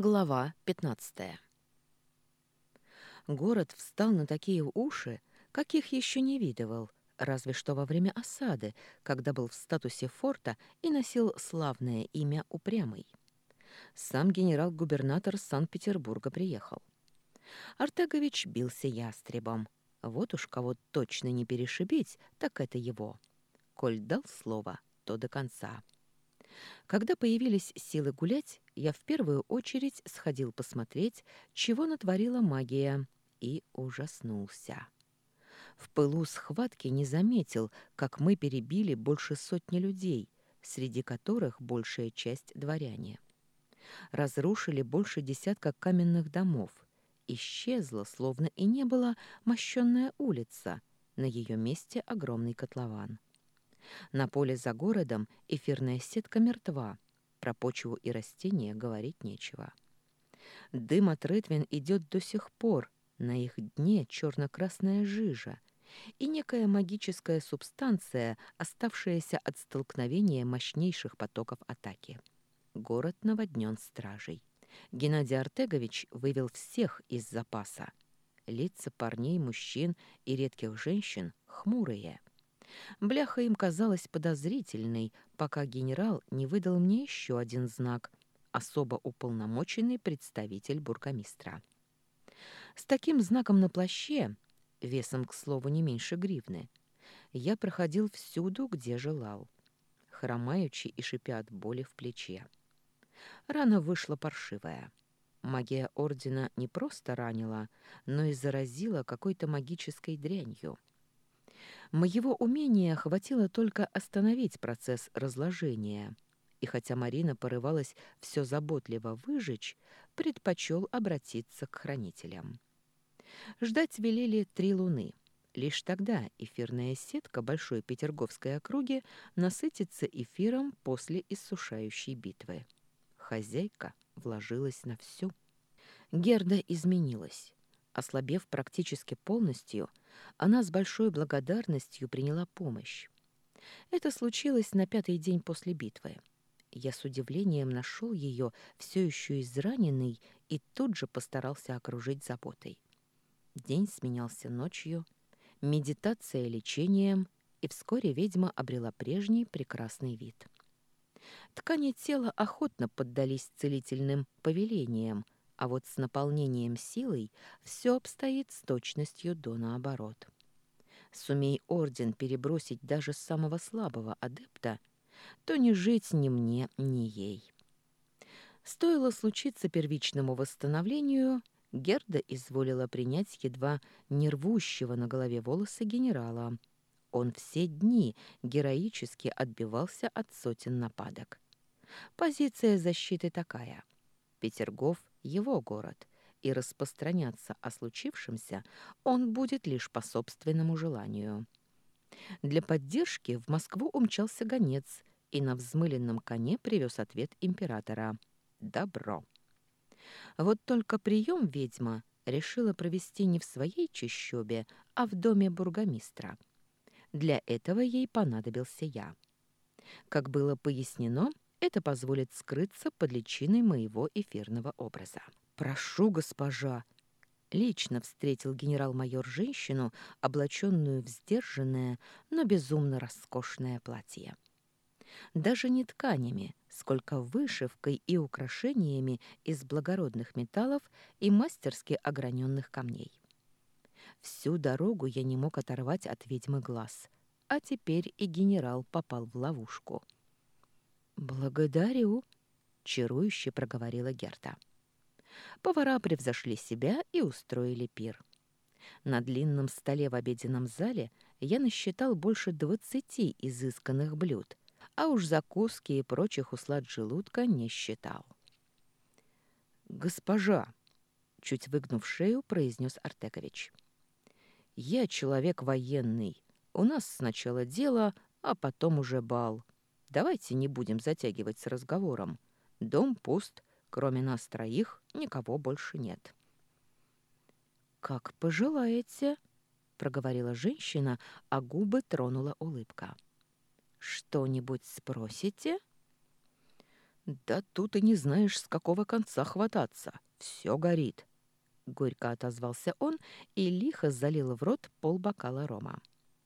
Глава 15 Город встал на такие уши, каких еще не видывал, разве что во время осады, когда был в статусе форта и носил славное имя Упрямый. Сам генерал-губернатор Санкт-Петербурга приехал. Артегович бился ястребом. Вот уж кого точно не перешибить, так это его. Коль дал слово, то до конца. Когда появились силы гулять, я в первую очередь сходил посмотреть, чего натворила магия, и ужаснулся. В пылу схватки не заметил, как мы перебили больше сотни людей, среди которых большая часть дворяне. Разрушили больше десятка каменных домов. Исчезла, словно и не было, мощенная улица, на ее месте огромный котлован. На поле за городом эфирная сетка мертва. Про почву и растения говорить нечего. Дым от рытвин идет до сих пор. На их дне черно-красная жижа и некая магическая субстанция, оставшаяся от столкновения мощнейших потоков атаки. Город наводнен стражей. Геннадий Артегович вывел всех из запаса. Лица парней, мужчин и редких женщин хмурые. Бляха им казалась подозрительной, пока генерал не выдал мне еще один знак — особо уполномоченный представитель бургомистра. С таким знаком на плаще, весом, к слову, не меньше гривны, я проходил всюду, где желал, хромаючи и шипя от боли в плече. Рана вышла паршивая. Магия Ордена не просто ранила, но и заразила какой-то магической дрянью — Моего умения хватило только остановить процесс разложения. И хотя Марина порывалась все заботливо выжечь, предпочел обратиться к хранителям. Ждать велели три луны. Лишь тогда эфирная сетка Большой Петерговской округи насытится эфиром после иссушающей битвы. Хозяйка вложилась на всю. Герда изменилась. Ослабев практически полностью, она с большой благодарностью приняла помощь. Это случилось на пятый день после битвы. Я с удивлением нашел ее все еще израненной и тут же постарался окружить заботой. День сменялся ночью, медитация лечением, и вскоре ведьма обрела прежний прекрасный вид. Ткани тела охотно поддались целительным повелениям, а вот с наполнением силой все обстоит с точностью до наоборот. Сумей орден перебросить даже самого слабого адепта, то не жить ни мне, ни ей. Стоило случиться первичному восстановлению, Герда изволила принять едва не рвущего на голове волосы генерала. Он все дни героически отбивался от сотен нападок. Позиция защиты такая. Петергоф его город, и распространяться о случившемся он будет лишь по собственному желанию. Для поддержки в Москву умчался гонец и на взмыленном коне привез ответ императора «Добро». Вот только прием ведьма решила провести не в своей чащобе, а в доме бургомистра. Для этого ей понадобился я. Как было пояснено, это позволит скрыться под личиной моего эфирного образа. «Прошу, госпожа!» Лично встретил генерал-майор женщину, облаченную в сдержанное, но безумно роскошное платье. Даже не тканями, сколько вышивкой и украшениями из благородных металлов и мастерски ограненных камней. Всю дорогу я не мог оторвать от ведьмы глаз, а теперь и генерал попал в ловушку — «Благодарю», — чарующе проговорила Герта. Повара превзошли себя и устроили пир. На длинном столе в обеденном зале я насчитал больше двадцати изысканных блюд, а уж закуски и прочих услад желудка не считал. «Госпожа!» — чуть выгнув шею, произнес Артекович. «Я человек военный. У нас сначала дело, а потом уже бал. Давайте не будем затягивать с разговором. Дом пуст, кроме нас троих никого больше нет. «Как пожелаете», — проговорила женщина, а губы тронула улыбка. «Что-нибудь спросите?» Да тут и не знаешь, с какого конца хвататься. Все горит. Горько отозвался он и лихо залил в рот полбокала рома.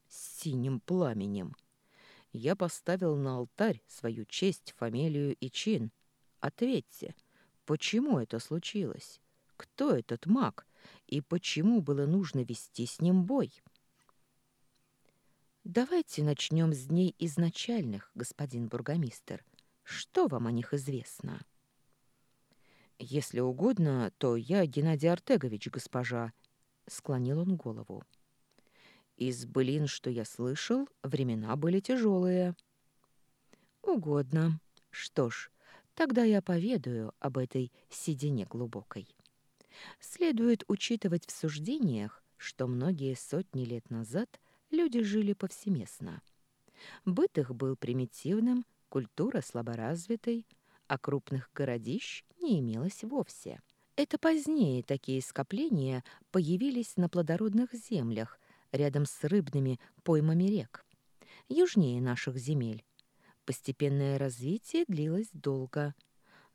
Синим пламенем. Я поставил на алтарь свою честь, фамилию и чин. Ответьте, почему это случилось? Кто этот маг? И почему было нужно вести с ним бой? Давайте начнем с дней изначальных, господин бургомистр. Что вам о них известно? Если угодно, то я Геннадий Артегович, госпожа, склонил он голову. Из былин, что я слышал, времена были тяжелые. Угодно. Что ж, тогда я поведаю об этой седине глубокой. Следует учитывать в суждениях, что многие сотни лет назад люди жили повсеместно. Быт их был примитивным, культура слаборазвитой, а крупных городищ не имелось вовсе. Это позднее такие скопления появились на плодородных землях, рядом с рыбными поймами рек, южнее наших земель. Постепенное развитие длилось долго,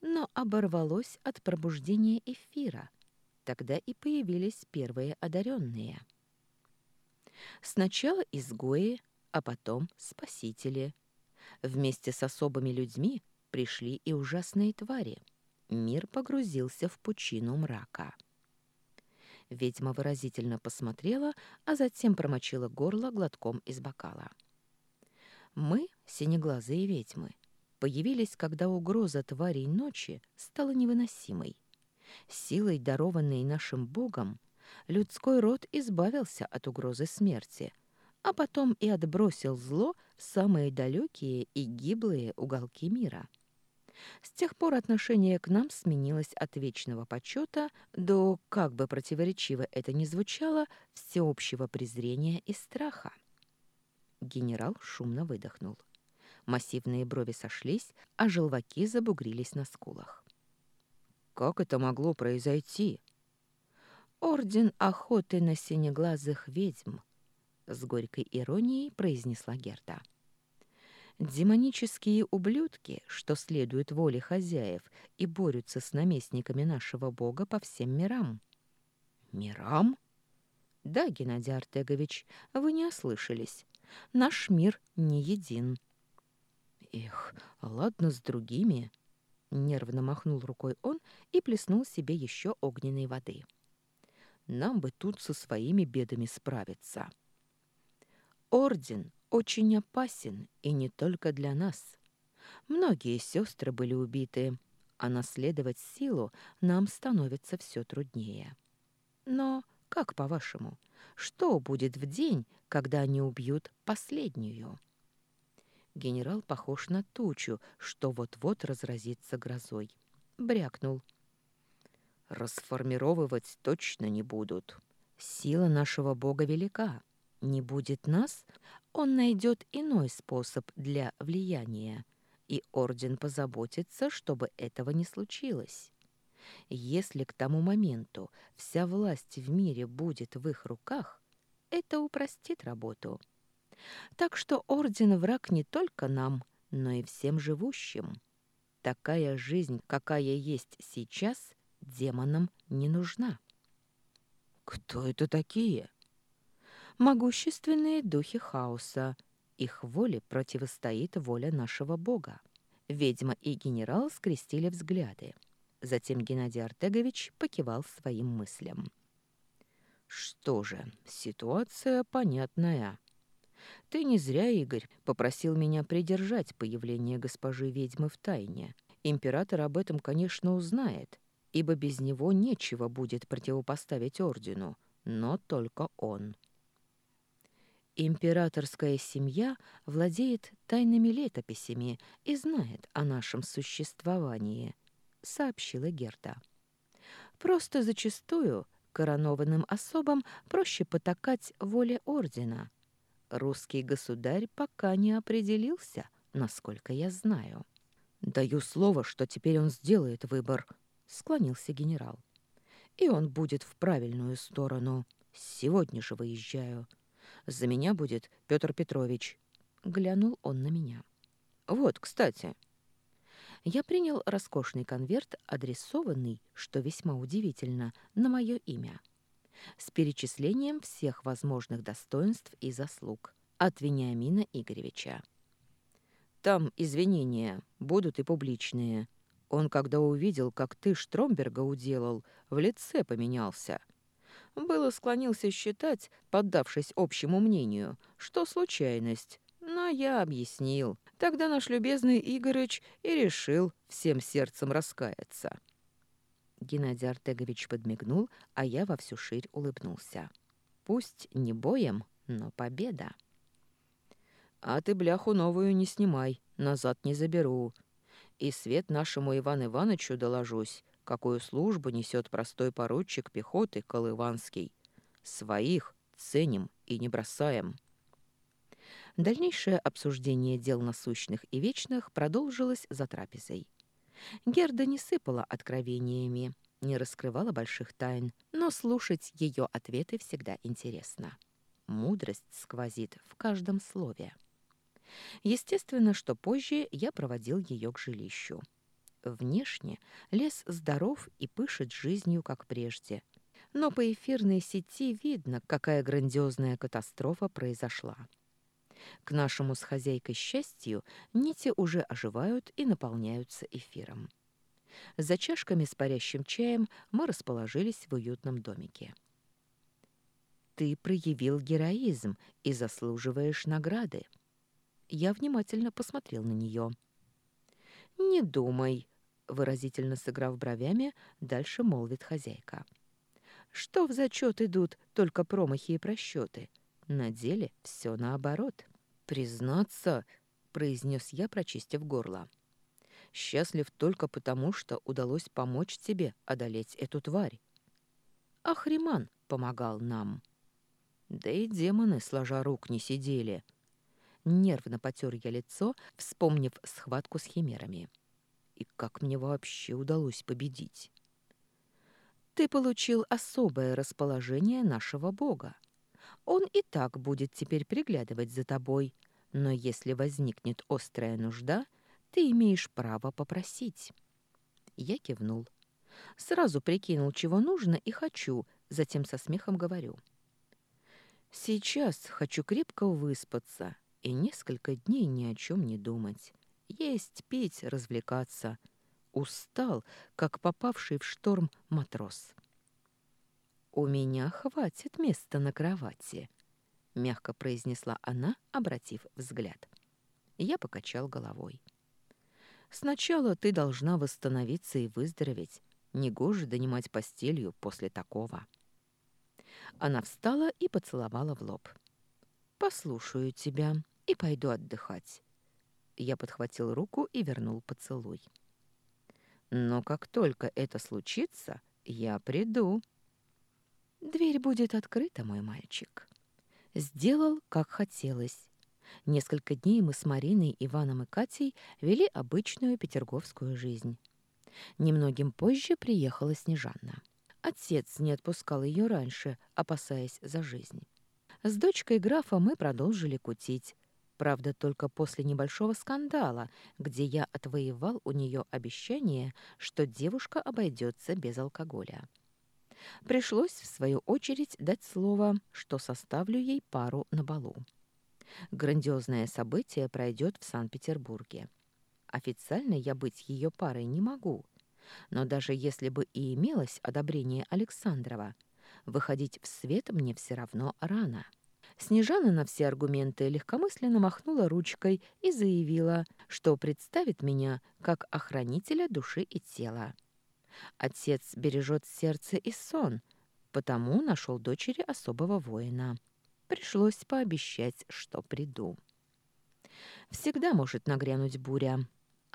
но оборвалось от пробуждения эфира. Тогда и появились первые одаренные. Сначала изгои, а потом спасители. Вместе с особыми людьми пришли и ужасные твари. Мир погрузился в пучину мрака. Ведьма выразительно посмотрела, а затем промочила горло глотком из бокала. Мы, синеглазые ведьмы, появились, когда угроза тварей ночи стала невыносимой. Силой, дарованной нашим богом, людской род избавился от угрозы смерти, а потом и отбросил зло в самые далекие и гиблые уголки мира. С тех пор отношение к нам сменилось от вечного почета до, как бы противоречиво это ни звучало, всеобщего презрения и страха. Генерал шумно выдохнул. Массивные брови сошлись, а желваки забугрились на скулах. «Как это могло произойти?» «Орден охоты на синеглазых ведьм», — с горькой иронией произнесла Герда. Демонические ублюдки, что следуют воле хозяев и борются с наместниками нашего бога по всем мирам. Мирам? Да, Геннадий Артегович, вы не ослышались. Наш мир не един. Эх, ладно с другими. Нервно махнул рукой он и плеснул себе еще огненной воды. Нам бы тут со своими бедами справиться. Орден очень опасен, и не только для нас. Многие сестры были убиты, а наследовать силу нам становится все труднее. Но, как по-вашему, что будет в день, когда они убьют последнюю? Генерал похож на тучу, что вот-вот разразится грозой. Брякнул. Расформировывать точно не будут. Сила нашего бога велика. Не будет нас, он найдет иной способ для влияния, и Орден позаботится, чтобы этого не случилось. Если к тому моменту вся власть в мире будет в их руках, это упростит работу. Так что Орден враг не только нам, но и всем живущим. Такая жизнь, какая есть сейчас, демонам не нужна. «Кто это такие?» Могущественные духи хаоса. Их воле противостоит воля нашего бога. Ведьма и генерал скрестили взгляды. Затем Геннадий Артегович покивал своим мыслям. «Что же, ситуация понятная. Ты не зря, Игорь, попросил меня придержать появление госпожи ведьмы в тайне. Император об этом, конечно, узнает, ибо без него нечего будет противопоставить ордену, но только он». Императорская семья владеет тайными летописями и знает о нашем существовании, сообщила Герда. Просто зачастую коронованным особам проще потакать воле ордена. Русский государь пока не определился, насколько я знаю. Даю слово, что теперь он сделает выбор, склонился генерал. И он будет в правильную сторону. Сегодня же выезжаю. За меня будет Петр Петрович. Глянул он на меня. Вот, кстати. Я принял роскошный конверт, адресованный, что весьма удивительно, на мое имя, с перечислением всех возможных достоинств и заслуг от Вениамина Игоревича. Там извинения будут и публичные. Он, когда увидел, как ты Штромберга уделал, в лице поменялся. Было склонился считать, поддавшись общему мнению, что случайность, но я объяснил. Тогда наш любезный Игорыч и решил всем сердцем раскаяться. Геннадий Артегович подмигнул, а я во всю ширь улыбнулся. Пусть не боем, но победа. А ты бляху новую не снимай, назад не заберу. И свет нашему Ивану Ивановичу доложусь, какую службу несет простой поручик пехоты Колыванский. Своих ценим и не бросаем. Дальнейшее обсуждение дел насущных и вечных продолжилось за трапезой. Герда не сыпала откровениями, не раскрывала больших тайн, но слушать ее ответы всегда интересно. Мудрость сквозит в каждом слове. Естественно, что позже я проводил ее к жилищу. Внешне лес здоров и пышет жизнью, как прежде. Но по эфирной сети видно, какая грандиозная катастрофа произошла. К нашему с хозяйкой счастью нити уже оживают и наполняются эфиром. За чашками с парящим чаем мы расположились в уютном домике. «Ты проявил героизм и заслуживаешь награды». Я внимательно посмотрел на нее. «Не думай», — выразительно сыграв бровями, дальше молвит хозяйка. «Что в зачет идут только промахи и просчеты? На деле все наоборот». «Признаться», — произнес я, прочистив горло, — «счастлив только потому, что удалось помочь тебе одолеть эту тварь. Ахриман помогал нам. Да и демоны, сложа рук, не сидели». Нервно потер я лицо, вспомнив схватку с химерами. И как мне вообще удалось победить? Ты получил особое расположение нашего бога. Он и так будет теперь приглядывать за тобой, но если возникнет острая нужда, ты имеешь право попросить. Я кивнул. Сразу прикинул, чего нужно и хочу, затем со смехом говорю. Сейчас хочу крепко выспаться и несколько дней ни о чем не думать. Есть, пить, развлекаться. Устал, как попавший в шторм матрос. «У меня хватит места на кровати», — мягко произнесла она, обратив взгляд. Я покачал головой. «Сначала ты должна восстановиться и выздороветь. Негоже донимать постелью после такого». Она встала и поцеловала в лоб. «Послушаю тебя и пойду отдыхать». Я подхватил руку и вернул поцелуй. «Но как только это случится, я приду». Дверь будет открыта, мой мальчик. Сделал, как хотелось. Несколько дней мы с Мариной, Иваном и Катей вели обычную петерговскую жизнь. Немногим позже приехала Снежанна. Отец не отпускал ее раньше, опасаясь за жизнь. С дочкой графа мы продолжили кутить. Правда, только после небольшого скандала, где я отвоевал у нее обещание, что девушка обойдется без алкоголя. Пришлось, в свою очередь, дать слово, что составлю ей пару на балу. Грандиозное событие пройдет в Санкт-Петербурге. Официально я быть ее парой не могу, но даже если бы и имелось одобрение Александрова, выходить в свет мне все равно рано. Снежана на все аргументы легкомысленно махнула ручкой и заявила, что представит меня как охранителя души и тела. Отец бережет сердце и сон, потому нашел дочери особого воина. Пришлось пообещать, что приду. Всегда может нагрянуть буря.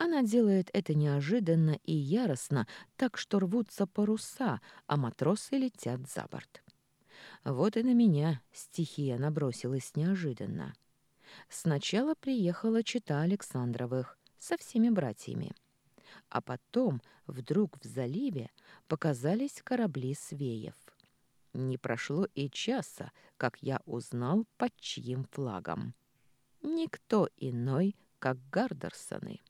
Она делает это неожиданно и яростно, так что рвутся паруса, а матросы летят за борт. Вот и на меня стихия набросилась неожиданно. Сначала приехала чита Александровых со всеми братьями а потом вдруг в заливе показались корабли свеев. Не прошло и часа, как я узнал, под чьим флагом. Никто иной, как Гардерсоны.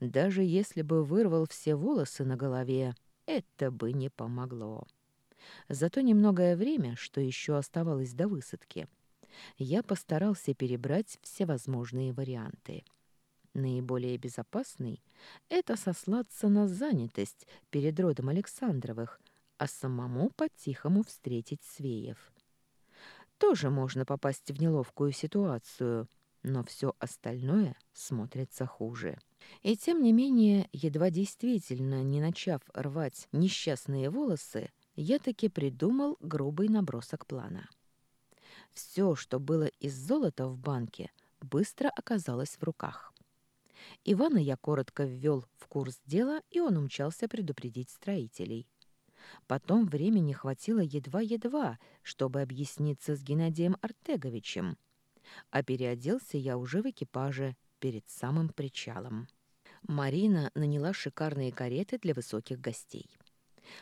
Даже если бы вырвал все волосы на голове, это бы не помогло. Зато немногое время, что еще оставалось до высадки, я постарался перебрать всевозможные варианты. Наиболее безопасный — это сослаться на занятость перед родом Александровых, а самому по-тихому встретить Свеев. Тоже можно попасть в неловкую ситуацию, но все остальное смотрится хуже. И тем не менее, едва действительно не начав рвать несчастные волосы, я таки придумал грубый набросок плана. Все, что было из золота в банке, быстро оказалось в руках. Ивана я коротко ввел в курс дела, и он умчался предупредить строителей. Потом времени хватило едва-едва, чтобы объясниться с Геннадием Артеговичем. А переоделся я уже в экипаже перед самым причалом. Марина наняла шикарные кареты для высоких гостей.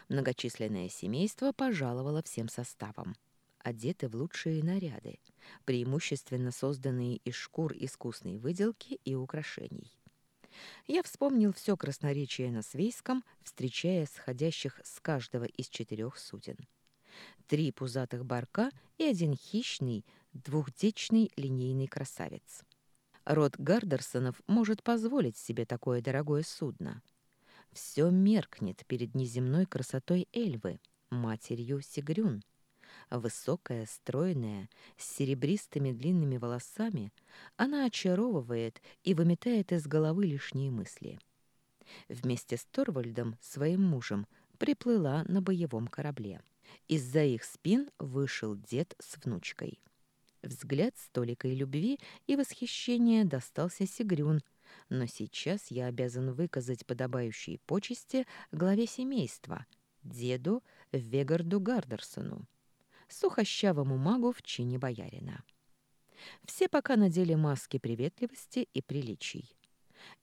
Многочисленное семейство пожаловало всем составом. Одеты в лучшие наряды, преимущественно созданные из шкур искусной выделки и украшений. Я вспомнил все красноречие на свейском, встречая сходящих с каждого из четырех сутен. Три пузатых барка и один хищный, двухдечный линейный красавец. Род Гардерсонов может позволить себе такое дорогое судно. Все меркнет перед неземной красотой Эльвы, матерью Сигрюн. Высокая, стройная, с серебристыми длинными волосами, она очаровывает и выметает из головы лишние мысли. Вместе с Торвальдом, своим мужем, приплыла на боевом корабле. Из-за их спин вышел дед с внучкой. Взгляд столикой любви и восхищения достался Сигрюн, но сейчас я обязан выказать подобающие почести главе семейства, деду Вегарду Гардерсону сухощавому магу в чине боярина. Все пока надели маски приветливости и приличий.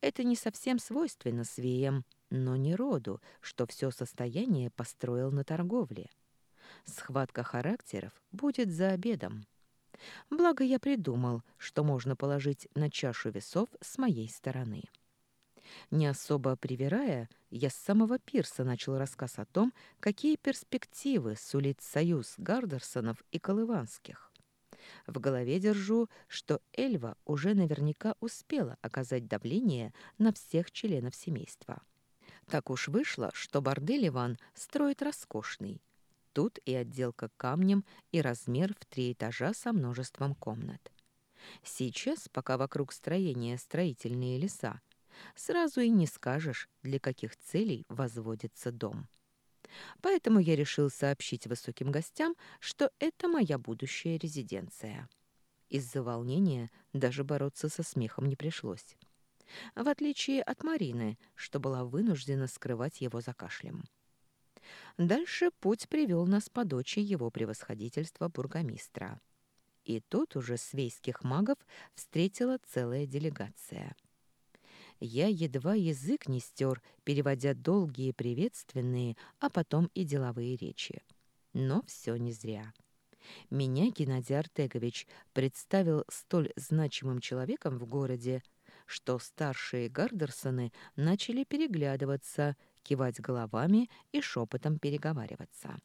Это не совсем свойственно свеям, но не роду, что все состояние построил на торговле. Схватка характеров будет за обедом. Благо я придумал, что можно положить на чашу весов с моей стороны. Не особо привирая, я с самого пирса начал рассказ о том, какие перспективы сулит союз Гардерсонов и Колыванских. В голове держу, что Эльва уже наверняка успела оказать давление на всех членов семейства. Так уж вышло, что бордель Иван строит роскошный. Тут и отделка камнем, и размер в три этажа со множеством комнат. Сейчас, пока вокруг строения строительные леса, сразу и не скажешь, для каких целей возводится дом. Поэтому я решил сообщить высоким гостям, что это моя будущая резиденция. Из-за волнения даже бороться со смехом не пришлось. В отличие от Марины, что была вынуждена скрывать его за кашлем. Дальше путь привел нас по дочи его превосходительства бургомистра. И тут уже свейских магов встретила целая делегация — я едва язык не стер, переводя долгие приветственные, а потом и деловые речи. Но все не зря. Меня Геннадий Артегович представил столь значимым человеком в городе, что старшие Гардерсоны начали переглядываться, кивать головами и шепотом переговариваться.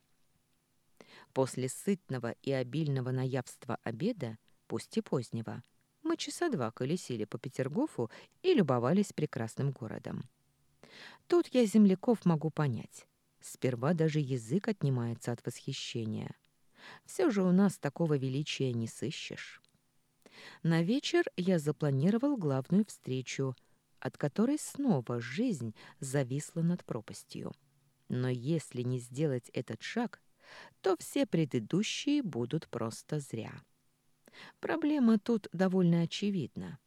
После сытного и обильного наявства обеда, пусть и позднего, мы часа два колесили по Петергофу и любовались прекрасным городом. Тут я земляков могу понять. Сперва даже язык отнимается от восхищения. Все же у нас такого величия не сыщешь. На вечер я запланировал главную встречу, от которой снова жизнь зависла над пропастью. Но если не сделать этот шаг, то все предыдущие будут просто зря. Проблема тут довольно очевидна.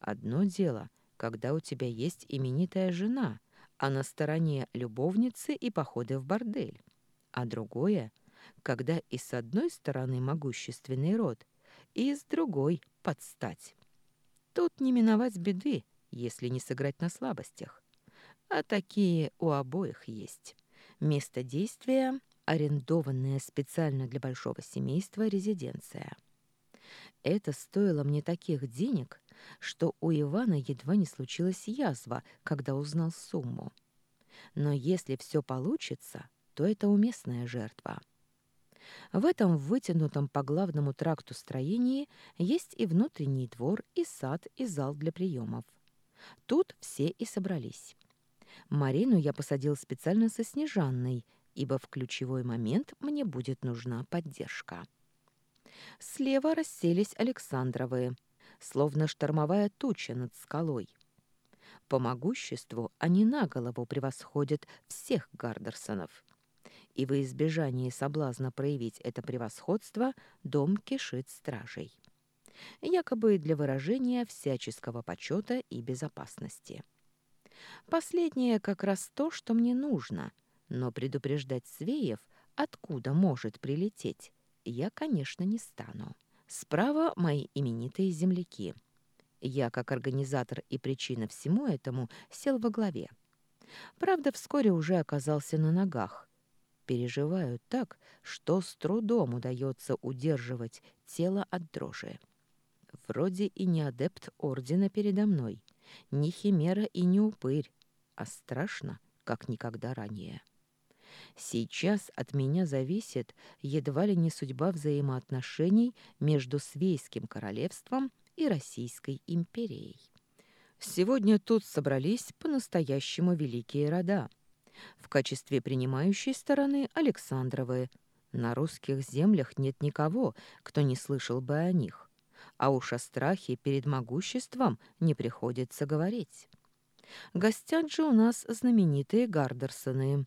Одно дело, когда у тебя есть именитая жена, а на стороне любовницы и походы в бордель. А другое, когда и с одной стороны могущественный род, и с другой — подстать. Тут не миновать беды, если не сыграть на слабостях. А такие у обоих есть. Место действия — арендованная специально для большого семейства резиденция — это стоило мне таких денег, что у Ивана едва не случилась язва, когда узнал сумму. Но если все получится, то это уместная жертва. В этом вытянутом по главному тракту строении есть и внутренний двор, и сад, и зал для приемов. Тут все и собрались. Марину я посадил специально со Снежанной, ибо в ключевой момент мне будет нужна поддержка. Слева расселись Александровы, словно штормовая туча над скалой. По могуществу они на голову превосходят всех Гардерсонов. И во избежание соблазна проявить это превосходство дом кишит стражей. Якобы для выражения всяческого почета и безопасности. Последнее как раз то, что мне нужно, но предупреждать Свеев, откуда может прилететь, я, конечно, не стану. Справа мои именитые земляки. Я, как организатор и причина всему этому, сел во главе. Правда, вскоре уже оказался на ногах. Переживаю так, что с трудом удается удерживать тело от дрожи. Вроде и не адепт ордена передо мной, не химера и не упырь, а страшно, как никогда ранее. Сейчас от меня зависит едва ли не судьба взаимоотношений между Свейским королевством и Российской империей. Сегодня тут собрались по-настоящему великие рода. В качестве принимающей стороны Александровы. На русских землях нет никого, кто не слышал бы о них. А уж о страхе перед могуществом не приходится говорить. Гостят же у нас знаменитые Гардерсоны.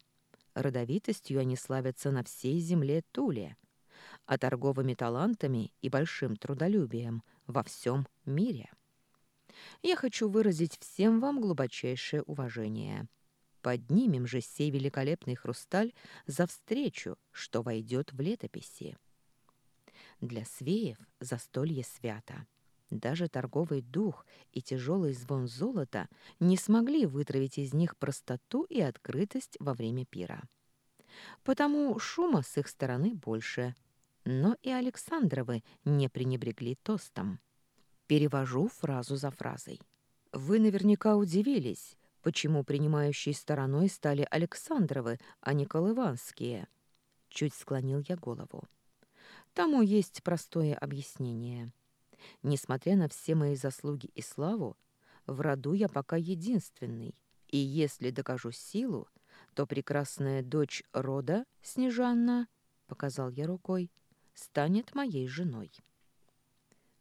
Родовитостью они славятся на всей земле Туле, а торговыми талантами и большим трудолюбием во всем мире. Я хочу выразить всем вам глубочайшее уважение. Поднимем же сей великолепный хрусталь за встречу, что войдет в летописи. Для свеев застолье свято. Даже торговый дух и тяжелый звон золота не смогли вытравить из них простоту и открытость во время пира. Потому шума с их стороны больше. Но и Александровы не пренебрегли тостом. Перевожу фразу за фразой. Вы наверняка удивились, почему принимающей стороной стали Александровы, а не Колыванские. Чуть склонил я голову. Тому есть простое объяснение. Несмотря на все мои заслуги и славу, в роду я пока единственный, и если докажу силу, то прекрасная дочь рода, Снежанна, — показал я рукой, — станет моей женой.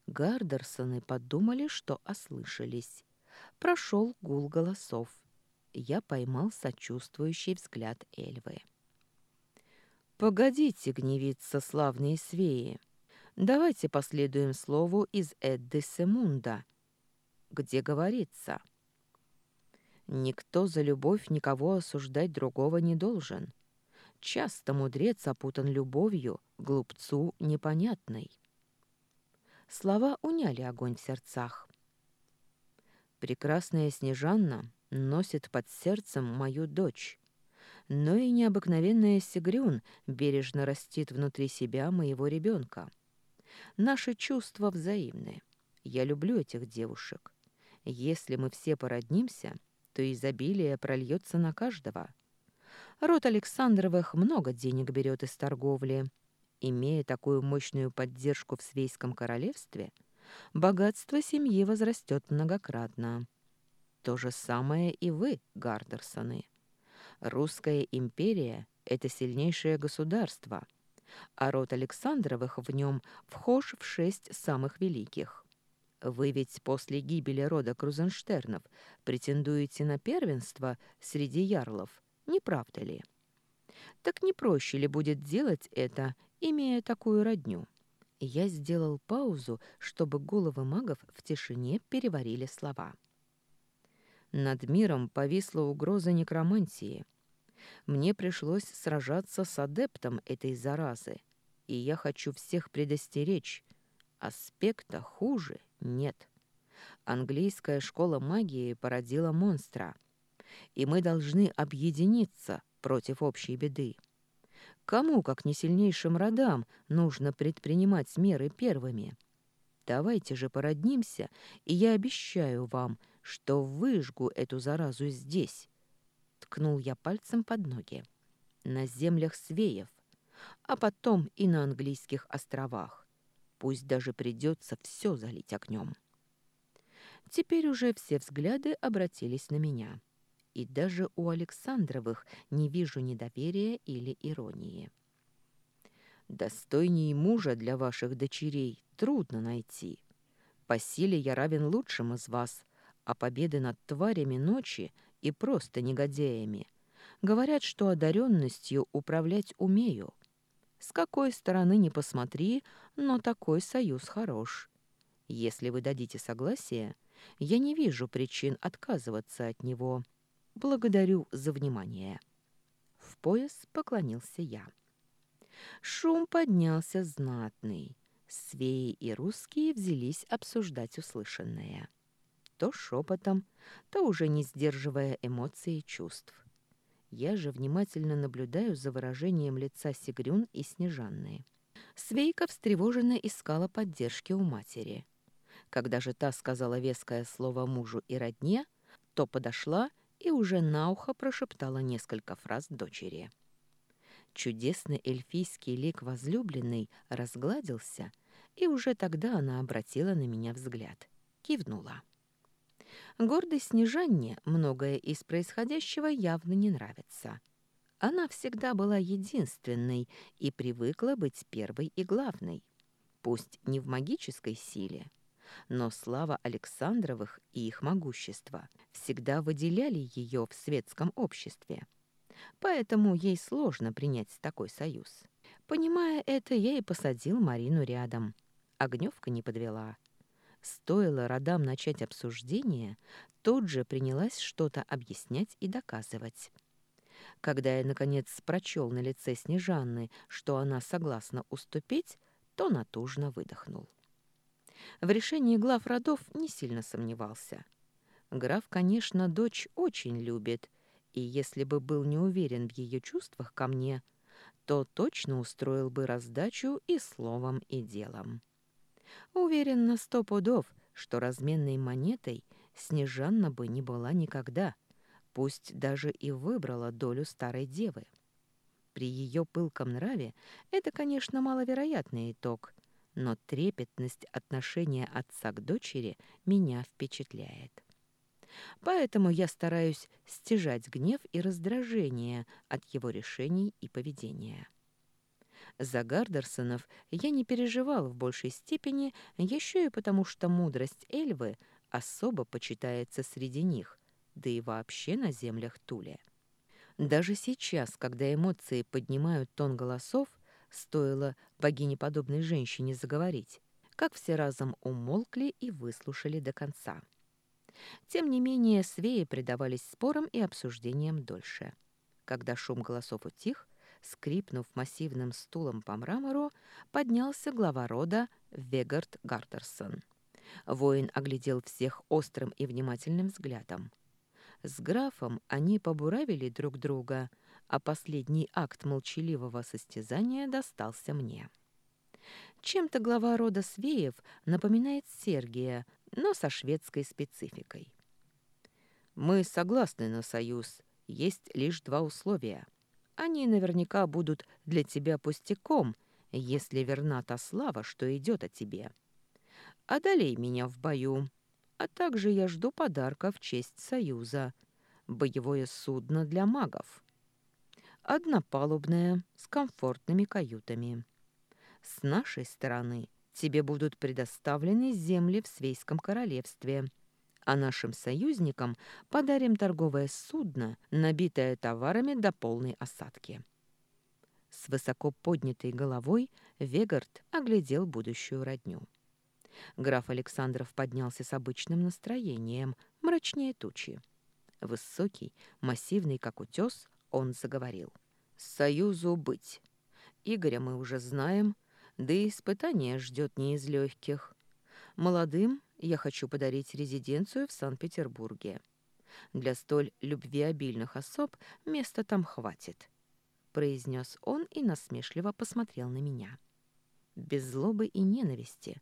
Гардерсоны подумали, что ослышались. Прошел гул голосов. Я поймал сочувствующий взгляд Эльвы. «Погодите гневиться, славные свеи!» Давайте последуем слову из Эдды Семунда, где говорится «Никто за любовь никого осуждать другого не должен. Часто мудрец опутан любовью, глупцу непонятной». Слова уняли огонь в сердцах. Прекрасная Снежанна носит под сердцем мою дочь, но и необыкновенная Сигрюн бережно растит внутри себя моего ребенка. Наши чувства взаимны. Я люблю этих девушек. Если мы все породнимся, то изобилие прольется на каждого. Род Александровых много денег берет из торговли. Имея такую мощную поддержку в Свейском королевстве, богатство семьи возрастет многократно. То же самое и вы, Гардерсоны. Русская империя — это сильнейшее государство — а род Александровых в нем вхож в шесть самых великих. Вы ведь после гибели рода Крузенштернов претендуете на первенство среди ярлов, не правда ли? Так не проще ли будет делать это, имея такую родню? Я сделал паузу, чтобы головы магов в тишине переварили слова. Над миром повисла угроза некромантии — мне пришлось сражаться с адептом этой заразы, и я хочу всех предостеречь. Аспекта хуже нет. Английская школа магии породила монстра, и мы должны объединиться против общей беды. Кому, как не сильнейшим родам, нужно предпринимать меры первыми? Давайте же породнимся, и я обещаю вам, что выжгу эту заразу здесь. Ткнул я пальцем под ноги. На землях свеев, а потом и на английских островах. Пусть даже придется все залить огнем. Теперь уже все взгляды обратились на меня. И даже у Александровых не вижу недоверия или иронии. Достойней мужа для ваших дочерей трудно найти. По силе я равен лучшим из вас, а победы над тварями ночи и просто негодяями говорят, что одаренностью управлять умею. С какой стороны не посмотри, но такой союз хорош. Если вы дадите согласие, я не вижу причин отказываться от него. Благодарю за внимание. В пояс поклонился я. Шум поднялся знатный. Свеи и русские взялись обсуждать услышанное. То шепотом, то уже не сдерживая эмоций и чувств. Я же внимательно наблюдаю за выражением лица Сигрюн и Снежанны. Свейка встревоженно искала поддержки у матери. Когда же та сказала веское слово мужу и родне, то подошла и уже на ухо прошептала несколько фраз дочери. Чудесный эльфийский лик возлюбленный разгладился, и уже тогда она обратила на меня взгляд. Кивнула. Гордой Снежанне многое из происходящего явно не нравится. Она всегда была единственной и привыкла быть первой и главной. Пусть не в магической силе, но слава Александровых и их могущество всегда выделяли ее в светском обществе поэтому ей сложно принять такой союз. Понимая это, я и посадил Марину рядом. Огневка не подвела. Стоило родам начать обсуждение, тут же принялась что-то объяснять и доказывать. Когда я, наконец, прочел на лице Снежанны, что она согласна уступить, то натужно выдохнул. В решении глав родов не сильно сомневался. Граф, конечно, дочь очень любит и если бы был не уверен в ее чувствах ко мне, то точно устроил бы раздачу и словом, и делом. Уверен на сто пудов, что разменной монетой Снежанна бы не была никогда, пусть даже и выбрала долю старой девы. При ее пылком нраве это, конечно, маловероятный итог, но трепетность отношения отца к дочери меня впечатляет. Поэтому я стараюсь стяжать гнев и раздражение от его решений и поведения. За Гардерсонов я не переживал в большей степени еще и потому, что мудрость Эльвы особо почитается среди них, да и вообще на землях Туле. Даже сейчас, когда эмоции поднимают тон голосов, стоило богинеподобной женщине заговорить, как все разом умолкли и выслушали до конца. Тем не менее, свеи предавались спорам и обсуждениям дольше. Когда шум голосов утих, скрипнув массивным стулом по мрамору, поднялся глава рода Вегард Гартерсон. Воин оглядел всех острым и внимательным взглядом. С графом они побуравили друг друга, а последний акт молчаливого состязания достался мне. Чем-то глава рода Свеев напоминает Сергия, но со шведской спецификой. Мы согласны на союз, есть лишь два условия. Они наверняка будут для тебя пустяком, если верна та слава, что идет о тебе. Одолей меня в бою, а также я жду подарка в честь союза. Боевое судно для магов. Однопалубное, с комфортными каютами. С нашей стороны тебе будут предоставлены земли в Свейском королевстве, а нашим союзникам подарим торговое судно, набитое товарами до полной осадки». С высоко поднятой головой Вегард оглядел будущую родню. Граф Александров поднялся с обычным настроением, мрачнее тучи. Высокий, массивный, как утес, он заговорил. «Союзу быть. Игоря мы уже знаем, да и испытание ждет не из легких. Молодым я хочу подарить резиденцию в Санкт-Петербурге. Для столь любвеобильных особ места там хватит», — произнес он и насмешливо посмотрел на меня. Без злобы и ненависти,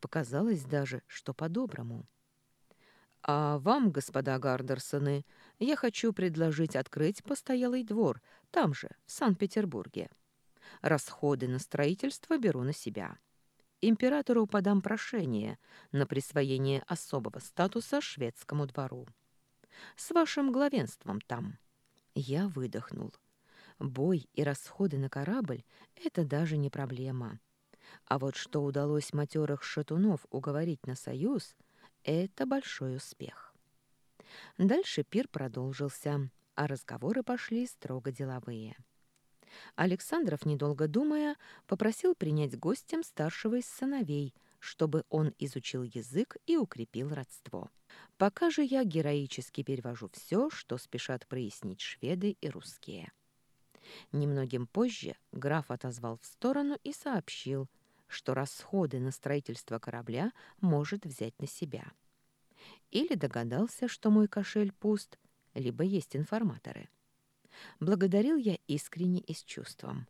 Показалось даже, что по-доброму. «А вам, господа Гардерсоны, я хочу предложить открыть постоялый двор там же, в Санкт-Петербурге. Расходы на строительство беру на себя. Императору подам прошение на присвоение особого статуса шведскому двору. С вашим главенством там». Я выдохнул. Бой и расходы на корабль — это даже не проблема. А вот что удалось матерых шатунов уговорить на союз — это большой успех. Дальше пир продолжился, а разговоры пошли строго деловые. Александров, недолго думая, попросил принять гостем старшего из сыновей, чтобы он изучил язык и укрепил родство. Пока же я героически перевожу все, что спешат прояснить шведы и русские. Немногим позже граф отозвал в сторону и сообщил, что расходы на строительство корабля может взять на себя. Или догадался, что мой кошель пуст, либо есть информаторы. Благодарил я искренне и с чувством.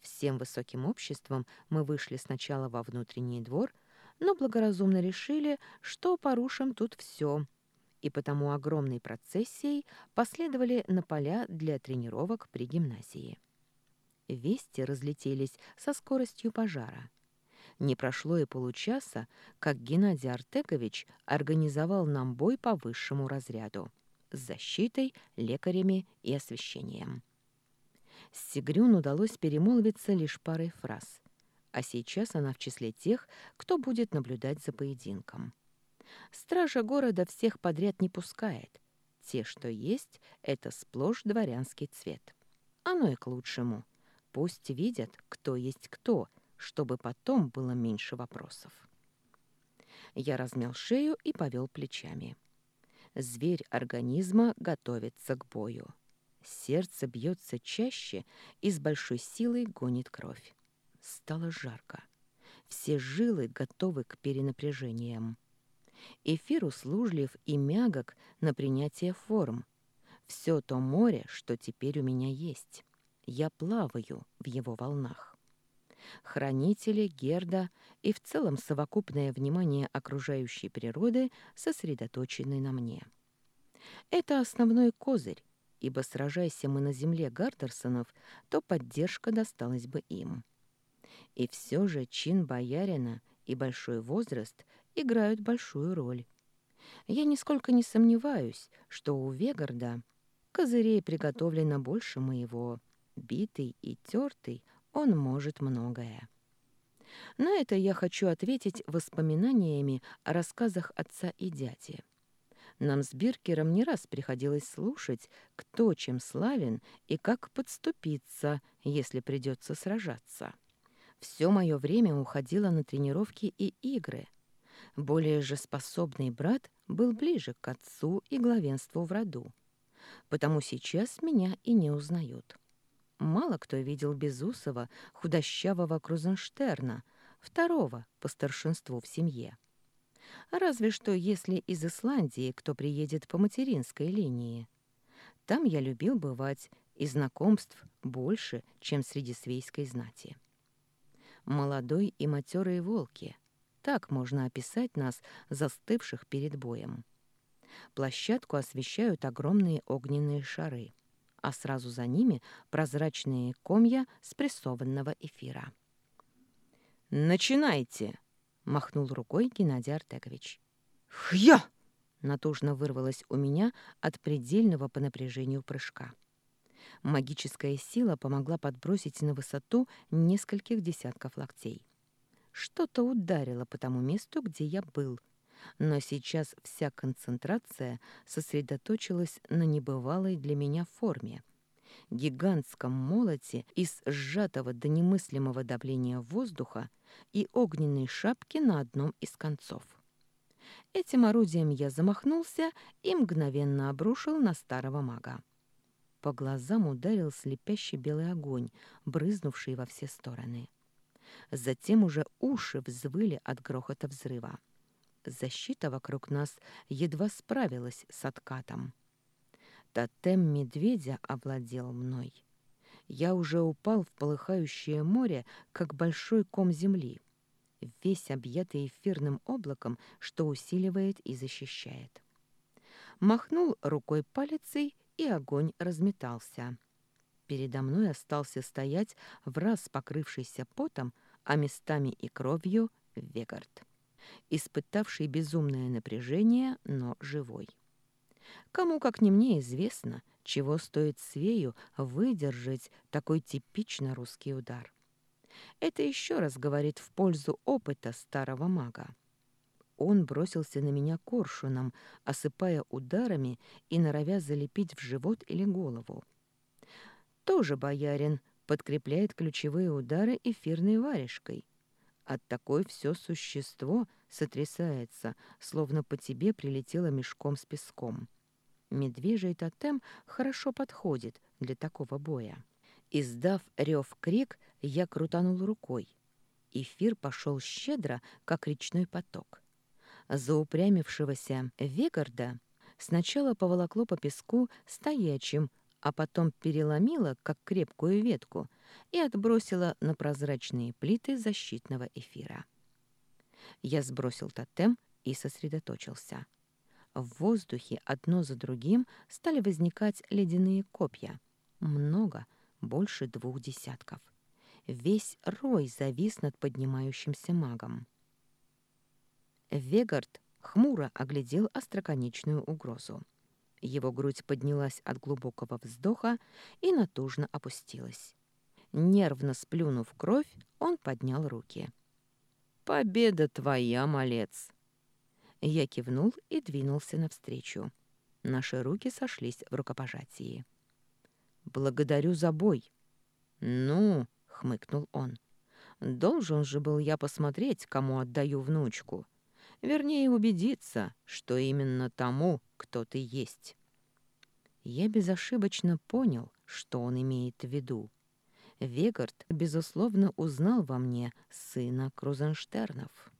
Всем высоким обществом мы вышли сначала во внутренний двор, но благоразумно решили, что порушим тут все — и потому огромной процессией последовали на поля для тренировок при гимназии. Вести разлетелись со скоростью пожара. Не прошло и получаса, как Геннадий Артекович организовал нам бой по высшему разряду с защитой, лекарями и освещением. Сигрюн удалось перемолвиться лишь парой фраз, а сейчас она в числе тех, кто будет наблюдать за поединком. Стража города всех подряд не пускает. Те, что есть, это сплошь дворянский цвет. Оно и к лучшему. Пусть видят, кто есть кто, чтобы потом было меньше вопросов. Я размял шею и повел плечами. Зверь организма готовится к бою. Сердце бьется чаще и с большой силой гонит кровь. Стало жарко. Все жилы готовы к перенапряжениям. Эфир услужлив и мягок на принятие форм. Все то море, что теперь у меня есть. Я плаваю в его волнах. Хранители, Герда и в целом совокупное внимание окружающей природы сосредоточены на мне. Это основной козырь, ибо сражайся мы на земле Гардерсонов, то поддержка досталась бы им. И все же чин боярина и большой возраст играют большую роль. Я нисколько не сомневаюсь, что у Вегарда козырей приготовлено больше моего. Битый и тертый он может многое. На это я хочу ответить воспоминаниями о рассказах отца и дяди. Нам с Биркером не раз приходилось слушать, кто чем славен и как подступиться, если придется сражаться. Все мое время уходило на тренировки и игры — более же способный брат был ближе к отцу и главенству в роду. Потому сейчас меня и не узнают. Мало кто видел Безусова, худощавого Крузенштерна, второго по старшинству в семье. Разве что если из Исландии кто приедет по материнской линии. Там я любил бывать, и знакомств больше, чем среди свейской знати. Молодой и матерые волки — так можно описать нас, застывших перед боем. Площадку освещают огромные огненные шары, а сразу за ними прозрачные комья спрессованного эфира. «Начинайте!» — махнул рукой Геннадий Артегович. «Хья!» — натужно вырвалось у меня от предельного по напряжению прыжка. Магическая сила помогла подбросить на высоту нескольких десятков локтей. Что-то ударило по тому месту, где я был. Но сейчас вся концентрация сосредоточилась на небывалой для меня форме. Гигантском молоте из сжатого до немыслимого давления воздуха и огненной шапки на одном из концов. Этим орудием я замахнулся и мгновенно обрушил на старого мага. По глазам ударил слепящий белый огонь, брызнувший во все стороны. Затем уже уши взвыли от грохота взрыва. Защита вокруг нас едва справилась с откатом. Тотем медведя овладел мной. Я уже упал в полыхающее море, как большой ком земли. весь объятый эфирным облаком, что усиливает и защищает. Махнул рукой палицей, и огонь разметался. Передо мной остался стоять в раз покрывшийся потом, а местами и кровью Вегард, испытавший безумное напряжение, но живой. Кому, как не мне, известно, чего стоит Свею выдержать такой типично русский удар. Это еще раз говорит в пользу опыта старого мага. Он бросился на меня коршуном, осыпая ударами и норовя залепить в живот или голову. Тоже боярин подкрепляет ключевые удары эфирной варежкой. От такой все существо сотрясается, словно по тебе прилетело мешком с песком. Медвежий тотем хорошо подходит для такого боя. Издав рев-крик, я крутанул рукой. Эфир пошел щедро, как речной поток. Заупрямившегося Вегарда сначала поволокло по песку стоячим, а потом переломило, как крепкую ветку, и отбросило на прозрачные плиты защитного эфира. Я сбросил тотем и сосредоточился. В воздухе одно за другим стали возникать ледяные копья. Много, больше двух десятков. Весь рой завис над поднимающимся магом. Вегард хмуро оглядел остроконечную угрозу. Его грудь поднялась от глубокого вздоха и натужно опустилась. Нервно сплюнув кровь, он поднял руки. «Победа твоя, малец!» Я кивнул и двинулся навстречу. Наши руки сошлись в рукопожатии. «Благодарю за бой». «Ну», — хмыкнул он, — «должен же был я посмотреть, кому отдаю внучку. Вернее, убедиться, что именно тому, кто ты есть». Я безошибочно понял, что он имеет в виду. Вегард, безусловно, узнал во мне сына Крузенштернов.